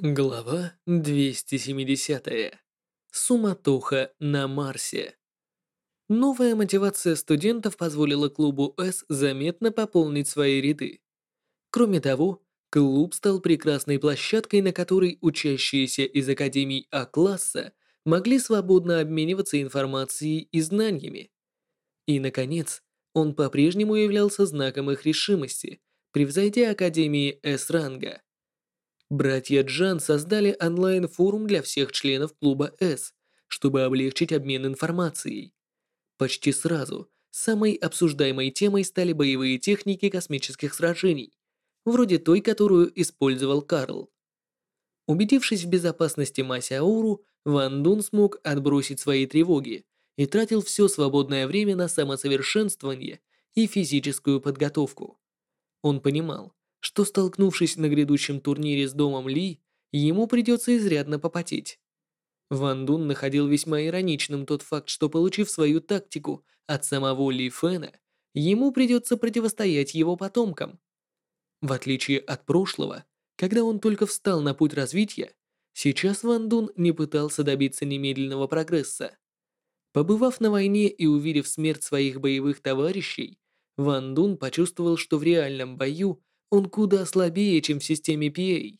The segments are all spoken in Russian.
Глава 270. Суматоха на Марсе. Новая мотивация студентов позволила клубу С заметно пополнить свои ряды. Кроме того, клуб стал прекрасной площадкой, на которой учащиеся из академий А-класса могли свободно обмениваться информацией и знаниями. И, наконец, он по-прежнему являлся знаком их решимости, превзойдя академии С-ранга. Братья Джан создали онлайн-форум для всех членов клуба С, чтобы облегчить обмен информацией. Почти сразу самой обсуждаемой темой стали боевые техники космических сражений, вроде той, которую использовал Карл. Убедившись в безопасности Масяору, Ван Дун смог отбросить свои тревоги и тратил все свободное время на самосовершенствование и физическую подготовку. Он понимал, что, столкнувшись на грядущем турнире с домом Ли, ему придется изрядно попотеть. Ван Дун находил весьма ироничным тот факт, что, получив свою тактику от самого Ли Фэна, ему придется противостоять его потомкам. В отличие от прошлого, когда он только встал на путь развития, сейчас Ван Дун не пытался добиться немедленного прогресса. Побывав на войне и увидев смерть своих боевых товарищей, Ван Дун почувствовал, что в реальном бою он куда слабее, чем в системе PA.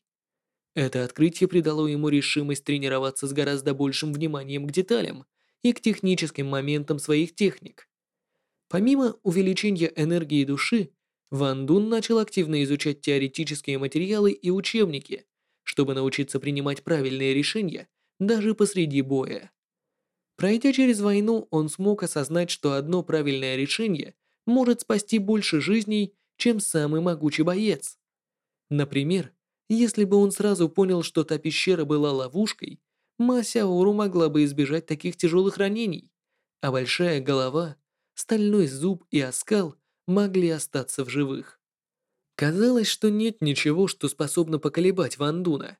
Это открытие придало ему решимость тренироваться с гораздо большим вниманием к деталям и к техническим моментам своих техник. Помимо увеличения энергии души, Ван Дун начал активно изучать теоретические материалы и учебники, чтобы научиться принимать правильные решения даже посреди боя. Пройдя через войну, он смог осознать, что одно правильное решение может спасти больше жизней, чем самый могучий боец. Например, если бы он сразу понял, что та пещера была ловушкой, Ма Сяору могла бы избежать таких тяжелых ранений, а большая голова, стальной зуб и оскал могли остаться в живых. Казалось, что нет ничего, что способно поколебать Ван Дуна.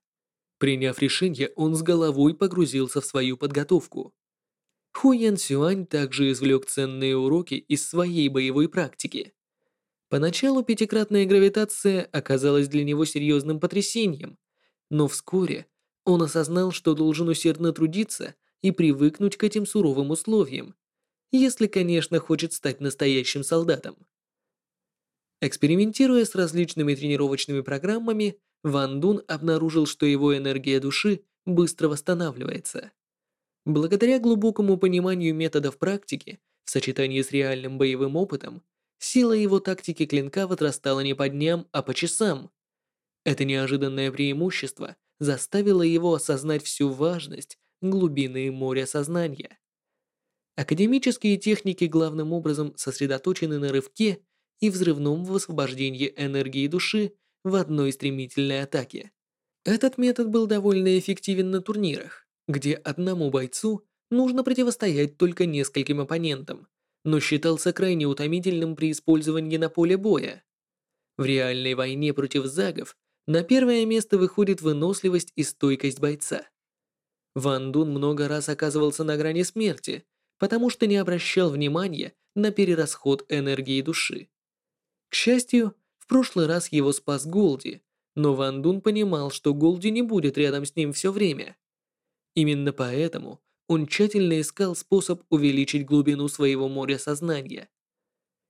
Приняв решение, он с головой погрузился в свою подготовку. Ху Ян Сюань также извлек ценные уроки из своей боевой практики. Поначалу пятикратная гравитация оказалась для него серьезным потрясением, но вскоре он осознал, что должен усердно трудиться и привыкнуть к этим суровым условиям, если, конечно, хочет стать настоящим солдатом. Экспериментируя с различными тренировочными программами, Ван Дун обнаружил, что его энергия души быстро восстанавливается. Благодаря глубокому пониманию методов практики в сочетании с реальным боевым опытом, Сила его тактики клинка возрастала не по дням, а по часам. Это неожиданное преимущество заставило его осознать всю важность глубины моря сознания. Академические техники главным образом сосредоточены на рывке и взрывном высвобождении энергии души в одной стремительной атаке. Этот метод был довольно эффективен на турнирах, где одному бойцу нужно противостоять только нескольким оппонентам, но считался крайне утомительным при использовании на поле боя. В реальной войне против загов на первое место выходит выносливость и стойкость бойца. Ван Дун много раз оказывался на грани смерти, потому что не обращал внимания на перерасход энергии души. К счастью, в прошлый раз его спас Голди, но Ван Дун понимал, что Голди не будет рядом с ним все время. Именно поэтому он тщательно искал способ увеличить глубину своего моря сознания.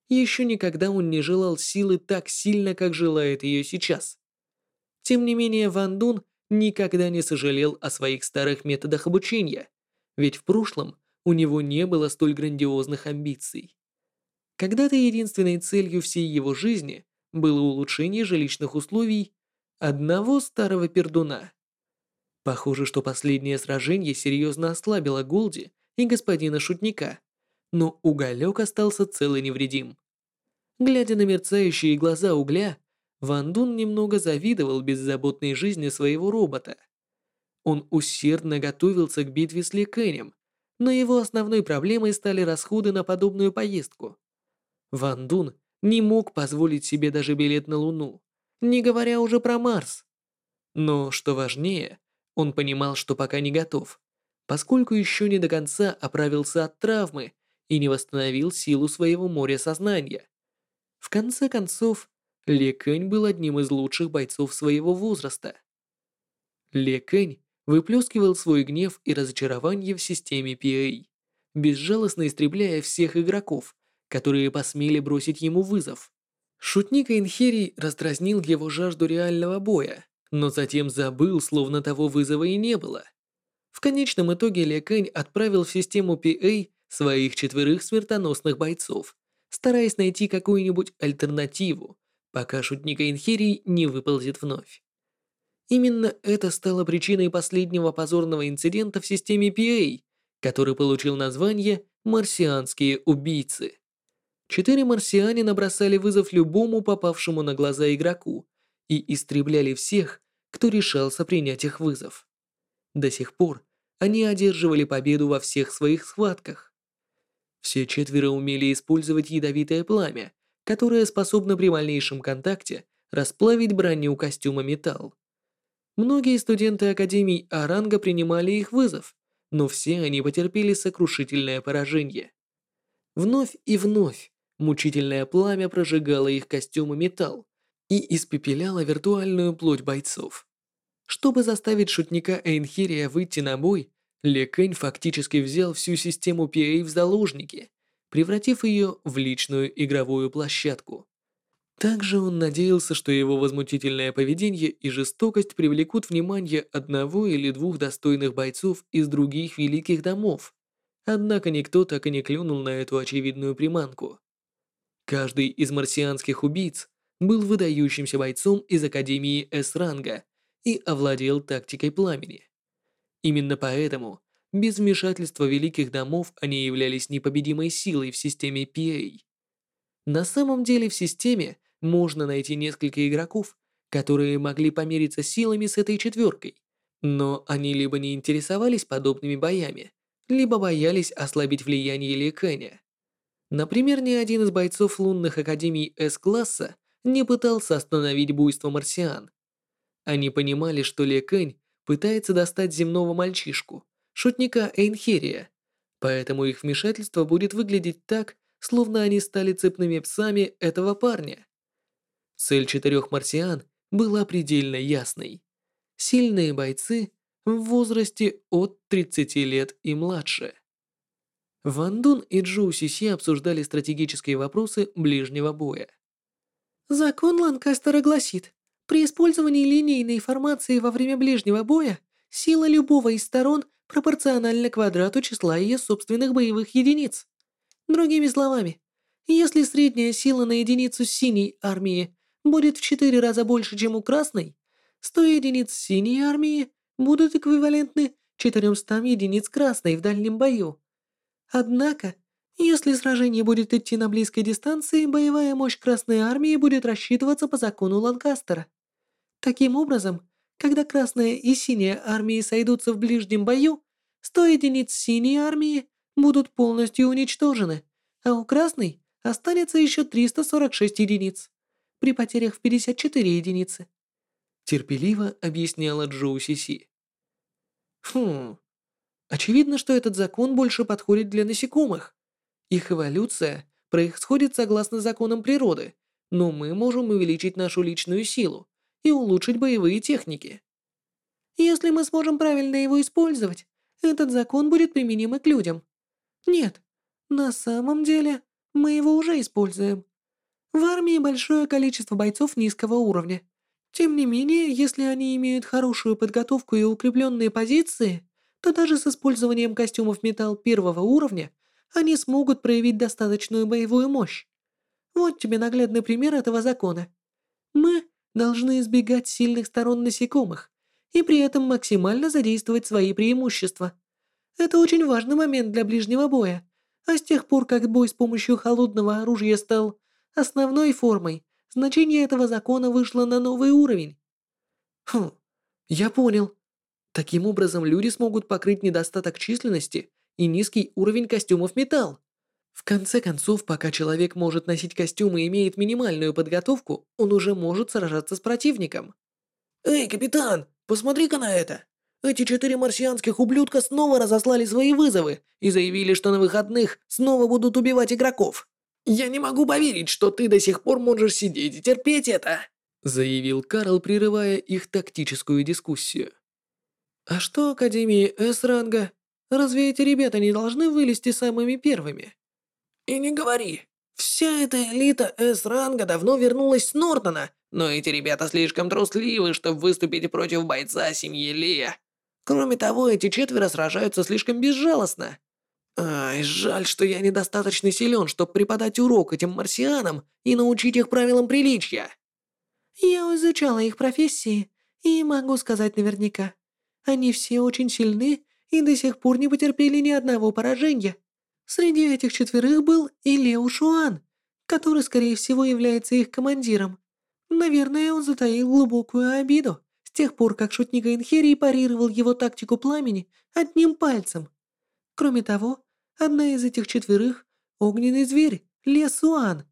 Еще никогда он не желал силы так сильно, как желает ее сейчас. Тем не менее, Ван Дун никогда не сожалел о своих старых методах обучения, ведь в прошлом у него не было столь грандиозных амбиций. Когда-то единственной целью всей его жизни было улучшение жилищных условий одного старого пердуна. Похоже, что последнее сражение серьезно ослабило Голди и господина Шутника, но уголек остался цел и невредим. Глядя на мерцающие глаза угля, Ван Дун немного завидовал беззаботной жизни своего робота. Он усердно готовился к битве с Ликэнем, но его основной проблемой стали расходы на подобную поездку. Ван Дун не мог позволить себе даже билет на Луну, не говоря уже про Марс. Но, что важнее, он понимал, что пока не готов, поскольку еще не до конца оправился от травмы и не восстановил силу своего моря сознания. В конце концов, Ли Кэнь был одним из лучших бойцов своего возраста. Ле Кэнь выплескивал свой гнев и разочарование в системе PA, безжалостно истребляя всех игроков, которые посмели бросить ему вызов. Шутник Эйнхерий раздразнил его жажду реального боя, но затем забыл, словно того вызова и не было. В конечном итоге Ле Кэнь отправил в систему PA своих четверых смертоносных бойцов, стараясь найти какую-нибудь альтернативу, пока шутник Эйнхерий не выползет вновь. Именно это стало причиной последнего позорного инцидента в системе PA, который получил название «Марсианские убийцы». Четыре марсиане набросали вызов любому попавшему на глаза игроку и истребляли всех, кто решался принять их вызов. До сих пор они одерживали победу во всех своих схватках. Все четверо умели использовать ядовитое пламя, которое способно при малейшем контакте расплавить броню костюма металл. Многие студенты Академии Аранга принимали их вызов, но все они потерпели сокрушительное поражение. Вновь и вновь Мучительное пламя прожигало их костюмы металл и испепеляло виртуальную плоть бойцов. Чтобы заставить шутника Эйнхирия выйти на бой, Ле Кэнь фактически взял всю систему PA в заложники, превратив ее в личную игровую площадку. Также он надеялся, что его возмутительное поведение и жестокость привлекут внимание одного или двух достойных бойцов из других великих домов. Однако никто так и не клюнул на эту очевидную приманку. Каждый из марсианских убийц был выдающимся бойцом из Академии С-ранга и овладел тактикой пламени. Именно поэтому, без вмешательства великих домов, они являлись непобедимой силой в системе PA. На самом деле в системе можно найти несколько игроков, которые могли помериться силами с этой четверкой, но они либо не интересовались подобными боями, либо боялись ослабить влияние Ли. Например, ни один из бойцов лунных академий С-класса не пытался остановить буйство марсиан. Они понимали, что Ле Кэнь пытается достать земного мальчишку, шутника Эйнхерия, поэтому их вмешательство будет выглядеть так, словно они стали цепными псами этого парня. Цель четырех марсиан была предельно ясной. Сильные бойцы в возрасте от 30 лет и младше. Ван Дун и Джоу Сиси обсуждали стратегические вопросы ближнего боя. Закон Ланкастера гласит, при использовании линейной формации во время ближнего боя сила любого из сторон пропорциональна квадрату числа ее собственных боевых единиц. Другими словами, если средняя сила на единицу синей армии будет в 4 раза больше, чем у красной, 100 единиц синей армии будут эквивалентны 400 единиц красной в дальнем бою. Однако, если сражение будет идти на близкой дистанции, боевая мощь Красной Армии будет рассчитываться по закону Ланкастера. Таким образом, когда Красная и Синяя армии сойдутся в ближнем бою, 100 единиц Синей армии будут полностью уничтожены, а у Красной останется еще 346 единиц, при потерях в 54 единицы. Терпеливо объясняла Джоу Сиси. Хм, Очевидно, что этот закон больше подходит для насекомых. Их эволюция происходит согласно законам природы, но мы можем увеличить нашу личную силу и улучшить боевые техники. Если мы сможем правильно его использовать, этот закон будет применим и к людям. Нет, на самом деле мы его уже используем. В армии большое количество бойцов низкого уровня. Тем не менее, если они имеют хорошую подготовку и укрепленные позиции, то даже с использованием костюмов металл первого уровня они смогут проявить достаточную боевую мощь. Вот тебе наглядный пример этого закона. Мы должны избегать сильных сторон насекомых и при этом максимально задействовать свои преимущества. Это очень важный момент для ближнего боя, а с тех пор, как бой с помощью холодного оружия стал основной формой, значение этого закона вышло на новый уровень. Хм, я понял. Таким образом, люди смогут покрыть недостаток численности и низкий уровень костюмов металл. В конце концов, пока человек может носить костюмы и имеет минимальную подготовку, он уже может сражаться с противником. «Эй, капитан, посмотри-ка на это! Эти четыре марсианских ублюдка снова разослали свои вызовы и заявили, что на выходных снова будут убивать игроков. Я не могу поверить, что ты до сих пор можешь сидеть и терпеть это!» заявил Карл, прерывая их тактическую дискуссию. А что Академии С-ранга? Разве эти ребята не должны вылезти самыми первыми? И не говори. Вся эта элита С-ранга давно вернулась с Нортона, но эти ребята слишком трусливы, чтобы выступить против бойца семьи Лия. Кроме того, эти четверо сражаются слишком безжалостно. Ай, жаль, что я недостаточно силен, чтобы преподать урок этим марсианам и научить их правилам приличия. Я изучала их профессии и могу сказать наверняка. Они все очень сильны и до сих пор не потерпели ни одного поражения. Среди этих четверых был и Лео Шуан, который, скорее всего, является их командиром. Наверное, он затаил глубокую обиду с тех пор, как шутник Инхерии парировал его тактику пламени одним пальцем. Кроме того, одна из этих четверых — огненный зверь Ле Суан.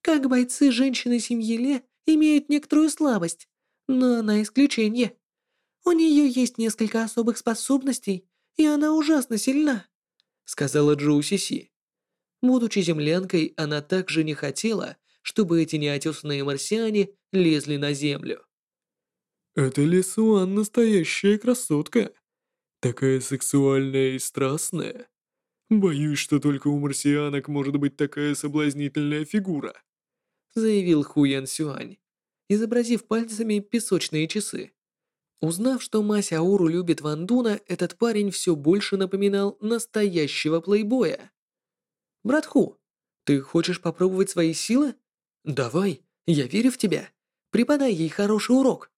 Как бойцы женщины семьи Ле имеют некоторую слабость, но она исключение. У нее есть несколько особых способностей, и она ужасно сильна», — сказала Джоу Сиси. Будучи землянкой, она также не хотела, чтобы эти неотесанные марсиане лезли на землю. «Это Лисуан настоящая красотка. Такая сексуальная и страстная. Боюсь, что только у марсианок может быть такая соблазнительная фигура», заявил Хуян Сюань, изобразив пальцами песочные часы. Узнав, что Мася Ауру любит Ван Дуна, этот парень все больше напоминал настоящего плейбоя. «Брат Ху, ты хочешь попробовать свои силы? Давай, я верю в тебя. Преподай ей хороший урок».